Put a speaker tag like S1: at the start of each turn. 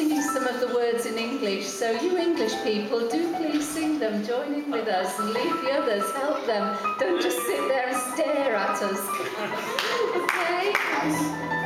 S1: singing some of the words in English, so you English people, do please sing them, join in with us and leave the others, help them. Don't just sit there and stare at us. okay?